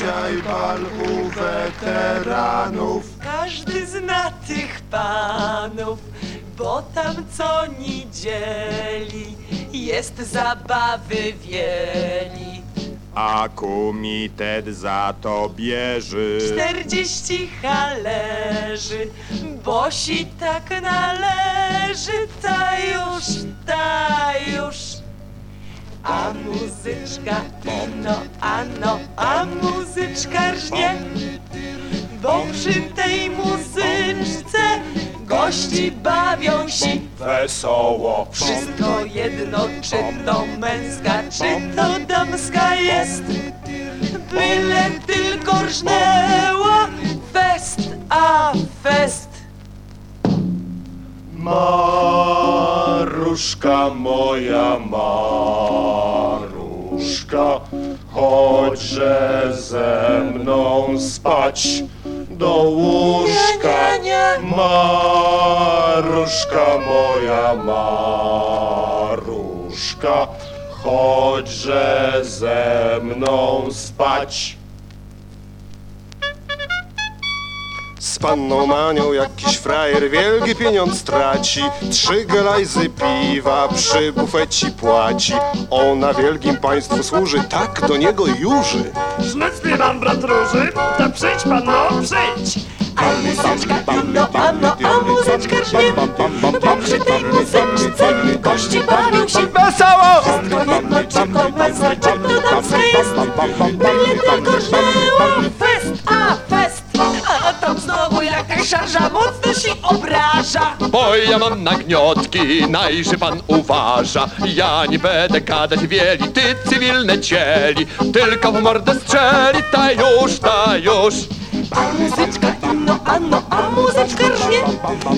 dzisiaj bal u weteranów. Każdy zna tych panów, bo tam co niedzieli jest zabawy wieli. A komitet za to bierze. Czterdzieści bo si tak należy, ta już, ta już. A muzyczka, no, ano, a muzyczka rżnie, bo przy tej muzyczce gości bawią się. Wesoło. Wszystko jedno, czy to męska, czy to damska jest. Byle tylko rżnęła fest, a fest. Maruszka moja Maruszka, chodźże ze mną spać do łóżka. Nie, nie, nie. Maruszka moja Maruszka, chodźże ze mną spać. Panną Manią jakiś frajer wielki pieniądz traci Trzy gelajzy piwa przy bufeci płaci Ona wielkim państwu służy, tak do niego juży Szmecny mam brat róży, to przyjdź pan no, przyjdź! A muzyczka, no, ano, a muzyczka rżnie, bo przy tej muzyczce gości bawią się. Wesoło! Wszystko jedno, czy to męska, czy to damska jest. Byle tylko rżnęła fest, a fest. Tam znowu jakaś szarża mocno się obraża. Bo ja mam nagniotki, najże pan uważa Ja nie będę gadać wieli, ty cywilne cieli Tylko w mordę strzeli, ta już, ta już A muzyczka, no, ano, a muzyczka rżnie,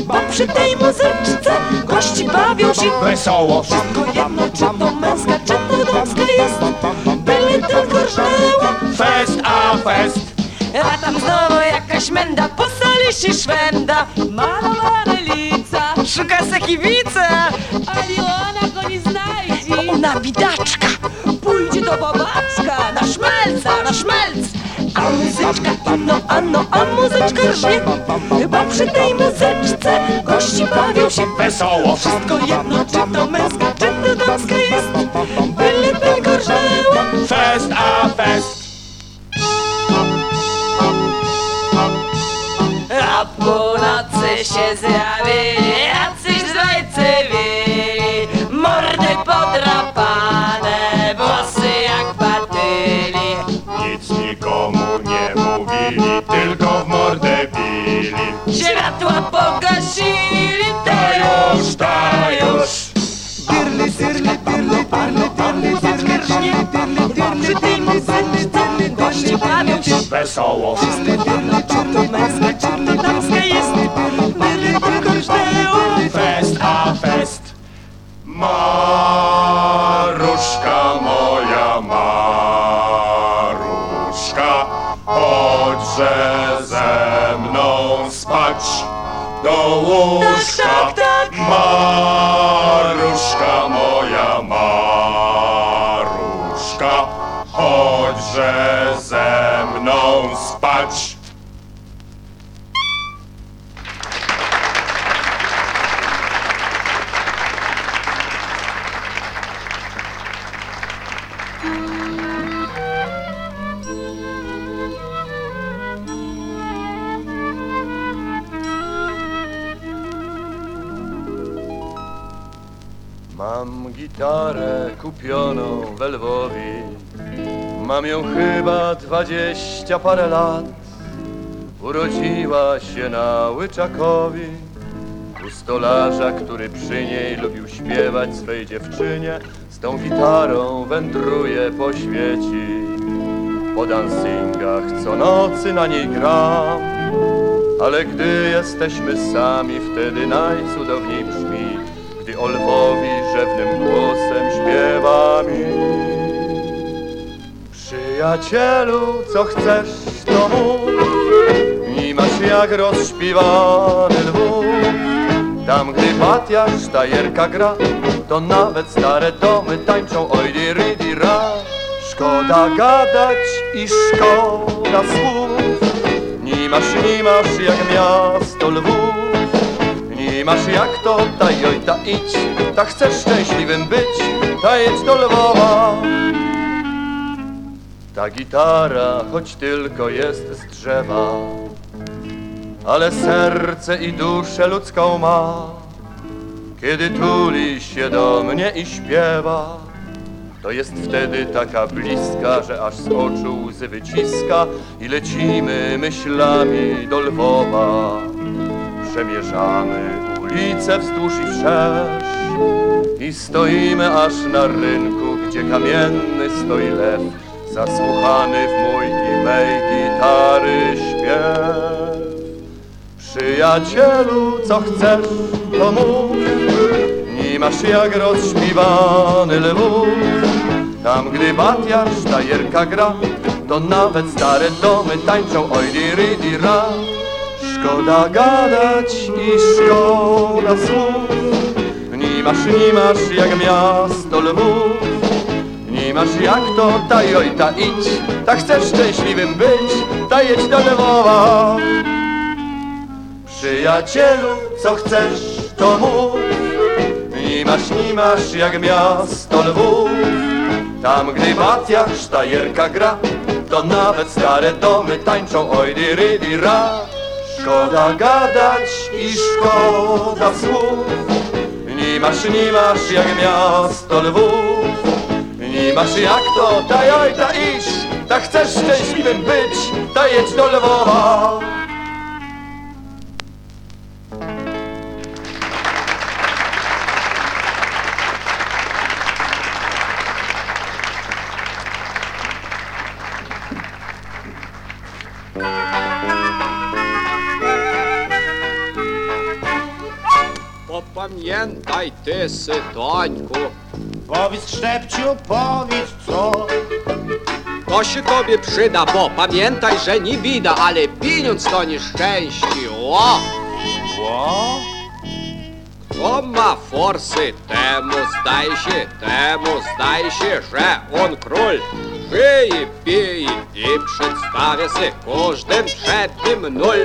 bo przy tej muzyczce gości bawią się. Wesoło. Wszystko jedno, czy to męska, czy to damska jest. Byle tylko rżnęła Fest, a fest. A tam znowu jakaś menda, po sali się szwenda. Malowane lica Szuka se kibica Ali ona go nie znajdzie. Ona bidaczka Pójdzie do babaczka Na szmelca, na szmelc. A muzyczka, no, ano, a muzyczka rżnie. Bo przy tej muzyczce gości bawią się. Wesoło. Wszystko jedno, Ta już, już, ta już. przy tej muzyczce gości bawią się Wesoło. Czy to męska, czy to Byle tylko rżnęła Fest, a fest. Maruszka moja Maruszka, chodźże ze mną spać do łóżka. Gitarę kupioną w Lwowi Mam ją chyba dwadzieścia parę lat. Urodziła się na Łyczakowi U stolarza, który przy niej lubił śpiewać swej dziewczynie Z tą gitarą wędruje po świeci Po dancingach co nocy na niej gram. Ale gdy jesteśmy sami, wtedy najcudowniej brzmi Gdy o Przyjacielu, co chcesz, to mów. Nie masz jak rozśpiewany lwów. Tam, gdy Batia sztajerka gra To nawet stare domy tańczą. Oj di ri di ra. Szkoda gadać i szkoda słów. Nie masz, nie masz jak miasto lwów. Nie masz jak to, daj oj ta idź. Tak chcesz szczęśliwym być, ta jedź do Lwowa Ta gitara, choć tylko jest z drzewa Ale serce i duszę ludzką ma Kiedy tuli się do mnie i śpiewa to jest wtedy taka bliska, że aż z oczu łzy wyciska i lecimy myślami do Lwowa. Przemierzamy ulice wzdłuż i wszerz i stoimy aż na rynku, gdzie kamienny stoi lew, zasłuchany w mój i mej gitary śpiew. Przyjacielu, co chcesz, to mów, nie masz jak rozśpiewany lwów. Tam gdy batiar sztajerka gra, to nawet stare domy tańczą oj diri dira. Szkoda gadać i szkoda słów, nie masz, nie masz jak miasto lwów. Masz jak to, daj oj ta idź, tak chcesz szczęśliwym być, ta jedź do Lwowa. Przyjacielu, co chcesz, to mów. Nie masz, nie masz jak miasto lwów. Tam gdy batia sztajerka gra, to nawet stare domy tańczą oj diri dira. Szkoda gadać i szkoda słów. Nie masz, nie masz jak miasto lwów. Masz jak to, daj oj ta iść, tak chcesz szczęśliwym być, to jedź do Lwowa. Popamiętaj ty, sytońku, Powiedz szczepciu, powiedz co to się tobie przyda, bo pamiętaj, że nie bida, ale pieniądz to nieszczęście. O! Ło? Kto ma forsy, temu zdaje się, temu zdaje się, że on król. Żyje, pije i przedstawia się każdym przed nim nul.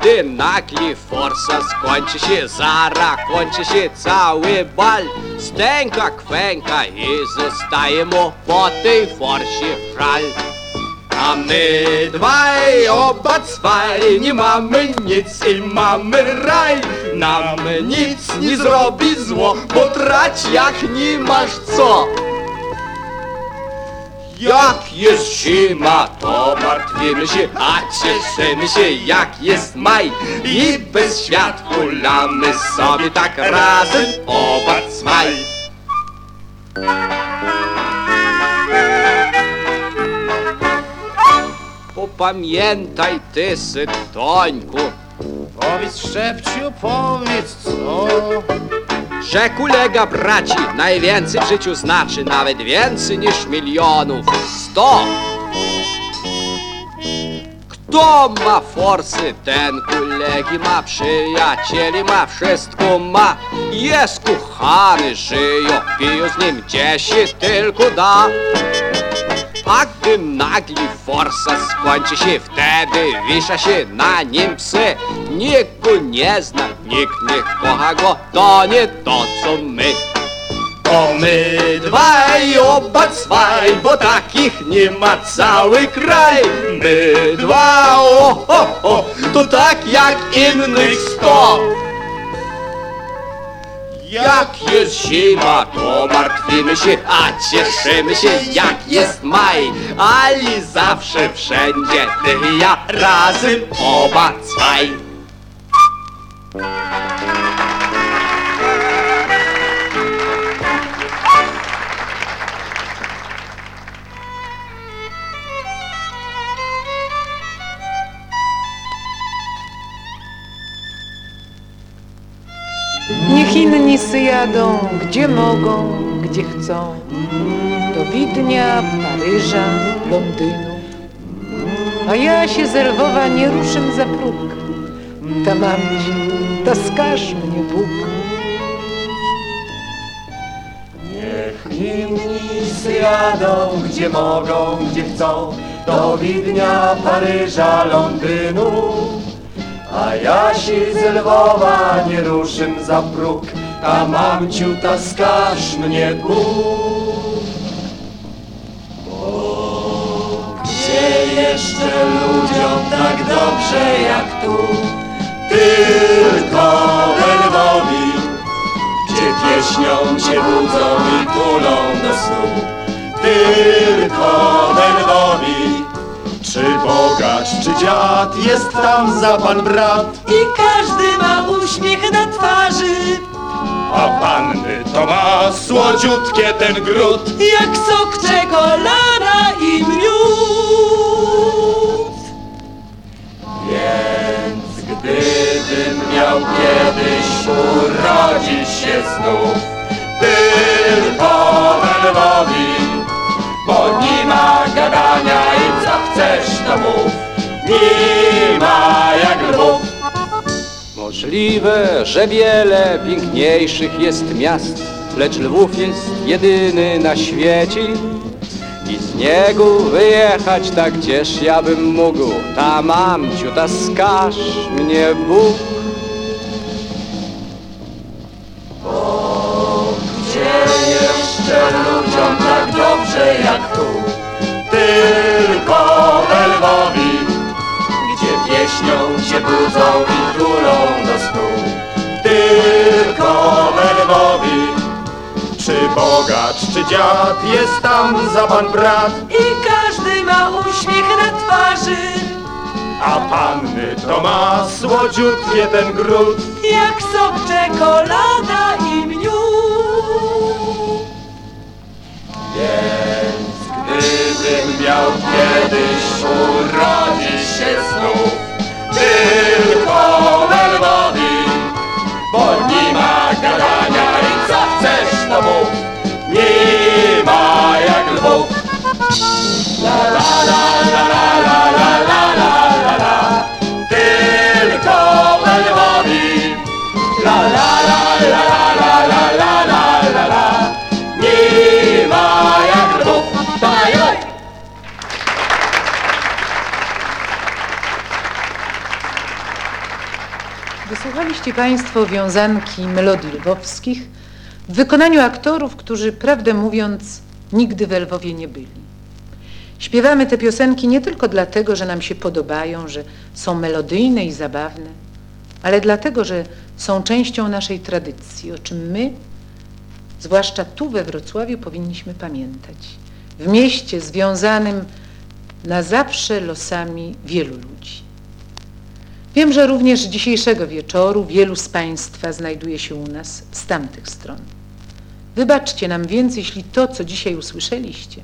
Gdy nagli forsa skończy się, zara kończy się cały bal. Stęka, kwęka i zostaje mu po tej forsie żal. A my dwaj, oba dwaj, nie mamy nic i mamy raj. Nam nic nie zrobi zło, bo trać jak nie masz co. Jak jest zima, to martwimy się, a cieszymy się jak jest maj. I bez świat hulamy sobie tak razem oba dwaj. Popamiętaj ty, sytońku, Powiedz szczepciu, powiedz co że kolega braci najwięcej w życiu znaczy, nawet więcej niż milionów sto. Kto ma forsy, ten kolegi ma, przyjacieli ma, wszystko ma. Jest kochany, żyją, piją z nim, gdzie tylko da. A gdy nagli forsa skończy się, wtedy wisza się na nim psy. Nikt go nie zna, nikt nie kocha go, to nie to co my. To my dwaj, oba dwaj, bo takich nie ma cały kraj. My dwa, o, o, o, to tak jak innych sto. Jak jest zima, to martwimy się, a cieszymy się jak jest maj. Ali zawsze wszędzie, ty i ja razem oba dwaj. Inni sy jadą, gdzie mogą, gdzie chcą. Do Widnia, Paryża, Londynu. A ja się z Lwowa nie ruszę za próg. Ta mamci, ta skaż mnie Bóg. Niech inni Wszyscy jadą gdzie mogą, gdzie chcą Do Widnia, Paryża, Londynu A ja się z Lwowa nie ruszym za próg A mamciu taskasz mnie Bóg gdzie jeszcze ludziom tak dobrze jak tu Tylko we Lwowie gdzie pieśnią cię budzą i tulą do snu. Tylko we Lwowie, czy bogacz, czy dziad, jest tam za pan brat, I każdy ma uśmiech na twarzy. A panny to ma słodziutkie ten gród. Jak sok, czekolada i miód Więc gdybym miał kiedyś urodzić się znów, tylko we Lwowie, bo nie ma gadania to mów, nie ma jak Lwów. Możliwe, że wiele piękniejszych jest miast, lecz Lwów jest jedyny na świecie. I z niego wyjechać tak gdzież ja bym mógł, ta mamciu, ta skaż mnie Bóg. Pieśnią się budzą i tulą do snu. Tylko we Lwowie, czy bogacz, czy dziad, jest tam za pan brat, I każdy ma uśmiech na twarzy a panny to ma słodziutkie ten gród. Jak sok, czekolada i miód Więc gdybym miał kiedyś urodzić się znów Tylko Lwowie, bo nie ma gadania i co chcesz to mów Nie ma jak Lwów La la la la la la la la la la la Tylko La la la la la la Wysłuchaliście Państwo wiązanki melodii lwowskich w wykonaniu aktorów, którzy, prawdę mówiąc, nigdy w Lwowie nie byli. Śpiewamy te piosenki nie tylko dlatego, że nam się podobają, że są melodyjne i zabawne, ale dlatego, że są częścią naszej tradycji, o czym my, zwłaszcza tu we Wrocławiu, powinniśmy pamiętać. W mieście związanym na zawsze losami wielu ludzi. Wiem, że również dzisiejszego wieczoru wielu z Państwa znajduje się u nas z tamtych stron. Wybaczcie nam więc, jeśli to, co dzisiaj usłyszeliście,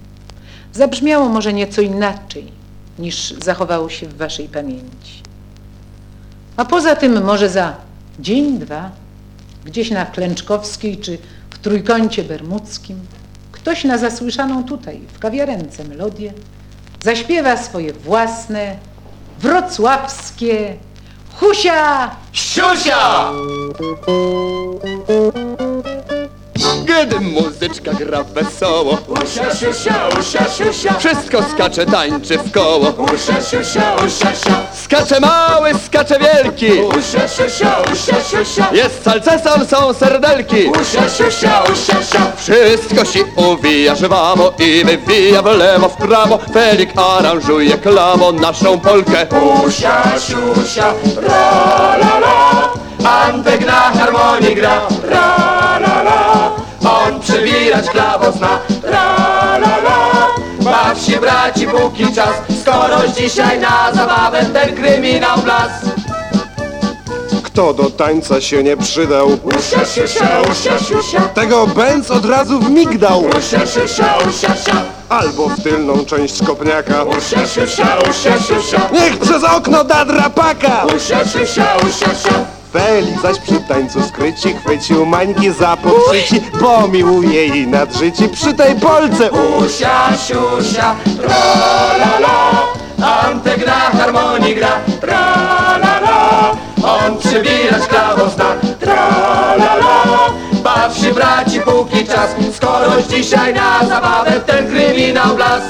zabrzmiało może nieco inaczej, niż zachowało się w Waszej pamięci. A poza tym może za dzień, dwa, gdzieś na Klęczkowskiej czy w Trójkącie Bermudzkim, ktoś na zasłyszaną tutaj, w kawiarence melodię, zaśpiewa swoje własne, wrocławskie 休息啊！休息啊！Kiedy muzyczka gra wesoło? Usia, siusia, usia, siusia Wszystko skacze, tańczy w koło. Usia, siusia, usia, sia Skacze mały, skacze wielki. Usia, siusia, usia, siusia Jest salcesol, są serdelki. Usia, siusia, usia, sia Wszystko się uwija żwawo i wywija w lewo, w prawo. Felik aranżuje klawo naszą polkę. Usia, siusia, ra, la, la. Antek na harmonii gra. Ra, la, la On przybierać klawo zna. Ra, la, la Baw się braci, póki czas. Skoroś dzisiaj na zabawę ten kryminał blas. Kto do tańca się nie przydał, Usia, siusia, usia, siusia. Tego Benz od razu wmigdał. Usia, siusia, usia, sia Albo w tylną część kopniaka. Usia, siusia, usia, siusia. Niech przez okno da drapaka! Usia, siusia, usia, sia Feli zaś przy tańcu skryci chwycił mańki za poprzyci, bo miłuje jej nadżyci przy tej Polce. Usia, siusia, tra la la Antek harmonii gra Tra la la On przybierać klawo zna Tra la la Baw się braci póki czas skoroś dzisiaj na zabawę ten kryminał blas.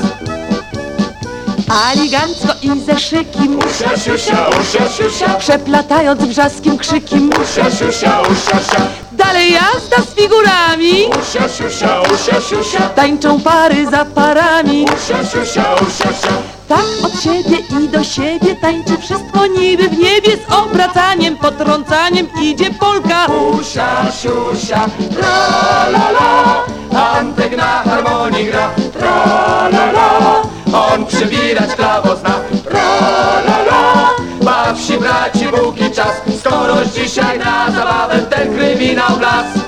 Aligancko i ze szykiem, Usia, siusia, usia, siusia, przeplatając wrzaskim krzykiem. usia, siusia, usia, sia. Dalej jazda z figurami, Usia, siusia, usia, siusia, tańczą pary za parami. usia, siusia, usia, sia. Tak od siebie i do siebie tańczy wszystko niby w niebie z obracaniem, potrącaniem idzie Polka. Usia, siusia, tra la la, Antek na harmonii gra, tra la la, on przybierać klawo zna, tra la la, baw się braci buki czas, skoroś dzisiaj na zabawę w ten kryminał blas.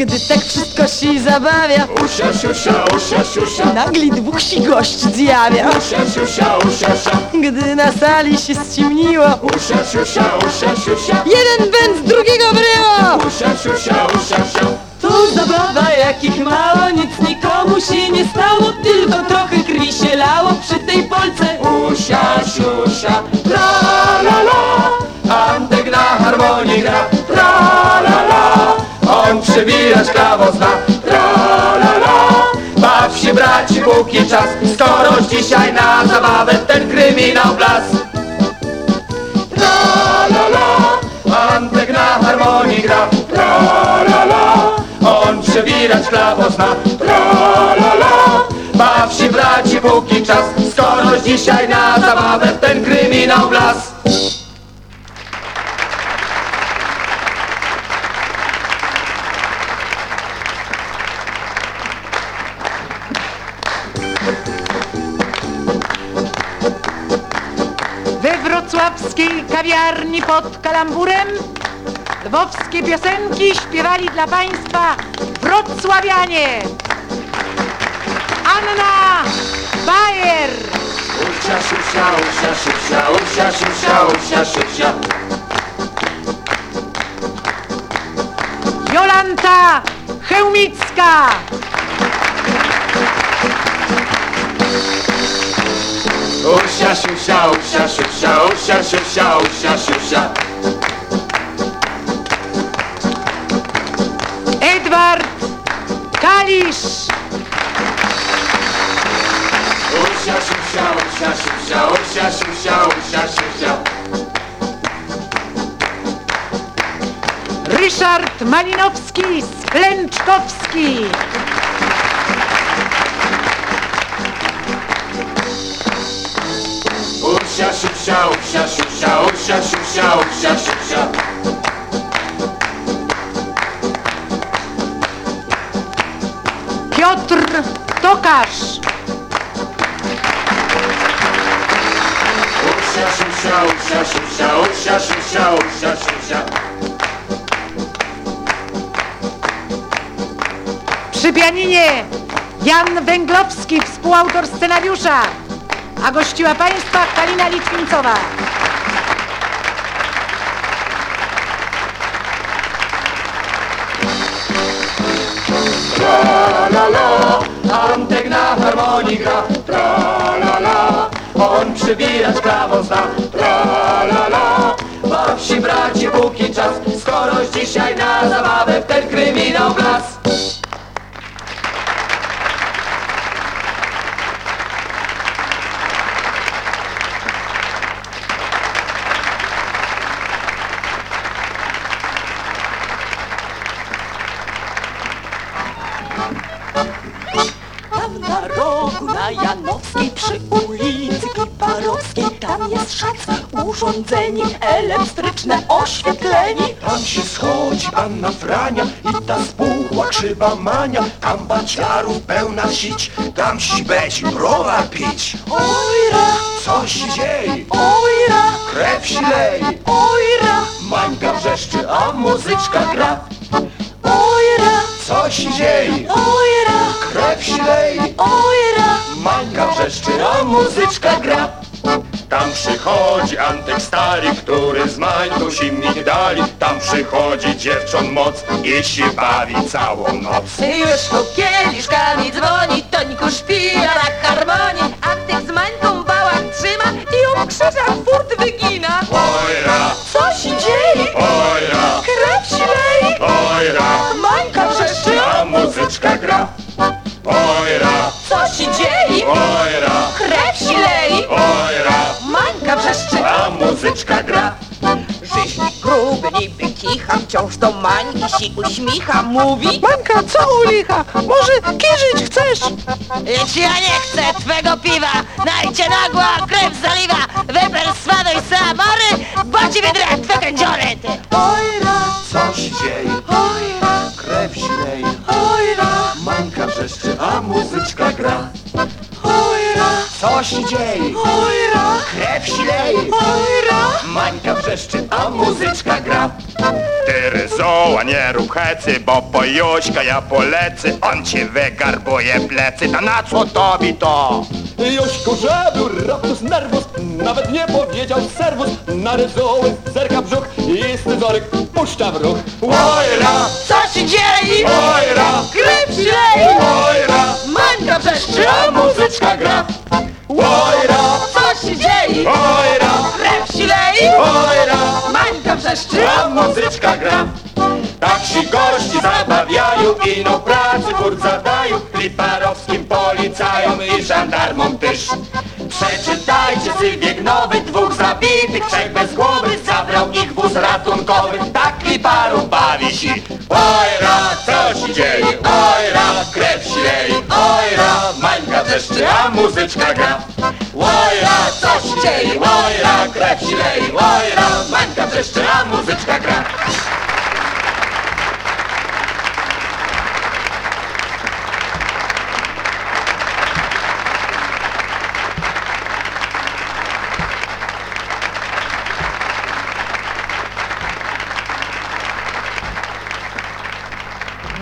Gdy tak wszystko się zabawia, Usia, siusia, usia, siusia, nagli dwóch się gość zjawia. usia, siusia, usia, sia. Gdy na sali się ściemniło, Usia, siusia, usia, siusia, jeden bęc drugiego bryło. usia, siusia, usia, sia. Tu zabawa jakich mało, nic nikomu się nie stało, tylko trochę krwi się lało przy tej Polce. Usia, siusia, tra la la, Antek na harmonii gra, la la, klawo zna, tra la la, baw się braci póki czas, skoroś dzisiaj na zabawę ten kryminał blas. Tra la la, Antek na harmonii gra, tra la la, on przebierać klawo zna, tra la la, baw się braci póki czas, skoroś dzisiaj na zabawę ten kryminał blas. Kawiarni pod kalamburem lwowskie piosenki śpiewali dla Państwa wrocławianie. Anna Bayer, Usia, siusia, usia, siusia, usia, siusia, usia, siusia. Jolanta Chełmicka, Usia, siusia, usia, siusia, usia, siusia, usia, siusia. Edward Kalisz, Usia, siusia, usia, siusia, usia, siusia, usia, siusia. Ryszard Malinowski, Sklęczkowski. Usia, siusia, usia, siusia, usia, siusia, usia, siusia. Piotr Tokarz, Usia, siusia, usia, siusia, usia, siusia, usia, siusia. przy pianinie Jan Węglowski, współautor scenariusza, a gościła Państwa Kalina Litwincowa. La la, Antek na harmonii gra, tra la la, on przybierać prawo zna, tra la la, baw się braci póki czas, skoroś dzisiaj na zabawę urządzenie elektryczne, oświetlenie Tam się schodzi panna Frania i ta spuchła krzywa mania. Tam baciarów pełna sić, tam sibeć browar pić. Ojra, Co się dzieje? ojra, Krew się leje, ojra, mańka wrzeszczy, a muzyczka gra. Ojra, Co się dzieje? ojra, Krew się leje, ojra mańka wrzeszczy, a muzyczka gra tam przychodzi Antek stary, który z mańką się migdali Tam przychodzi dziewcząt moc i się bawi całą noc. Już tu kieliszkami dzwoni, Tońku śpiewa na harmonii. A tych z mańką bałach trzyma i ją krzyżach furt wygina. Ojra, Co się dzieje? ojra, Krew się leje, ojra, Mańka wrzeszczy, a muzyczka muzyczka gra. Rzeźnik gruby, niby kicha, wciąż do mańki się uśmicha, mówi Manka, co u licha? Może kierzyć chcesz? Jeśli ja nie chcę twego piwa, najcie nagła, krew zaliwa, wyper swanej samory, bo ci wydrę twe kędziory, ty. Ojra, Co się dzieje? ojra, Krew śleje, ojra, manka wrzeszczy, a muzyczka gra. Ojra, Co się dzieje? ojra, Krew śleje, ojra. Mańka wrzeszczy, a muzyczka gra. Ty ryzoła, nie rób hecy, bo po Jośka ja polecę, on ci wygarbuje plecy, ta na co tobie to? Jośku, żeby raptus nerwus, nawet nie powiedział serwus, na ryzoły zerka brzuch i scyzoryk puszcza w ruch. Ojra, Co się dzieje? ojra, Krew wrzeszczy, a muzyczka gra. Tak się gości zabawiają i no pracy furt zadają Liparowskim policajom i żandarmom też. Przeczytajcie sywiek nowy, dwóch zabitych, trzech bez głowy Zabrał ich wóz ratunkowy, tak Liparów bawi się. Ojra, deszczy, a muzyczka gra Ojra, co się dzieje? Ojra, krew się leje Ojra, mańka deszczy, a muzyczka gra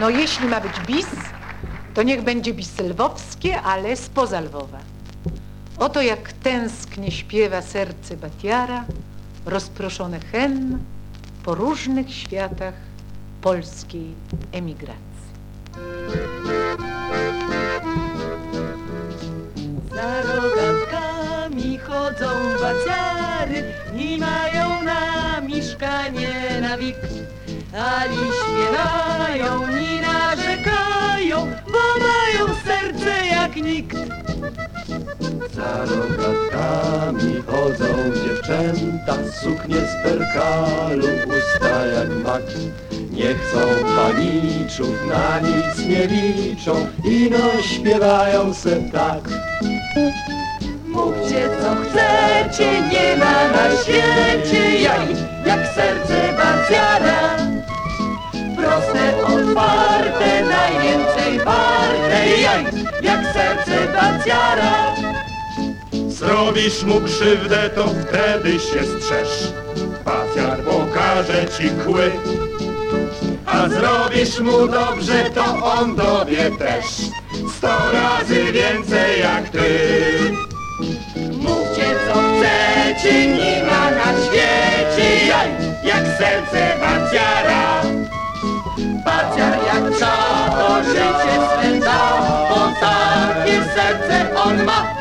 No jeśli ma być bis, to niech będzie bis lwowskie, ale spoza Lwowa. Oto jak tęsknie śpiewa serce Batiara, rozproszone hen po różnych światach polskiej emigracji. Za rogatkami chodzą baciary i mają na mieszkanie na wik. Ali śpiewają, ni narzekają, bo mają serce jak nikt. Za rogatkami chodzą dziewczęta, suknie z perkalu, usta jak mak. Nie chcą paniczów, na nic nie liczą, ino śpiewają se tak. Mówcie co chcecie, nie ma na świecie jaj, jak serce baciara. Proste, otwarte, najwięcej warte jaj, jak serce baciara. Zrobisz mu krzywdę, to wtedy się strzeż. Paciar pokaże ci kły. A zrobisz mu dobrze, to on tobie też. Sto razy więcej jak ty. Mówcie co chcecie, nie ma na świecie jaj, jak serce baciara. Baciar jak czato życie spędza, bo takie serce on ma.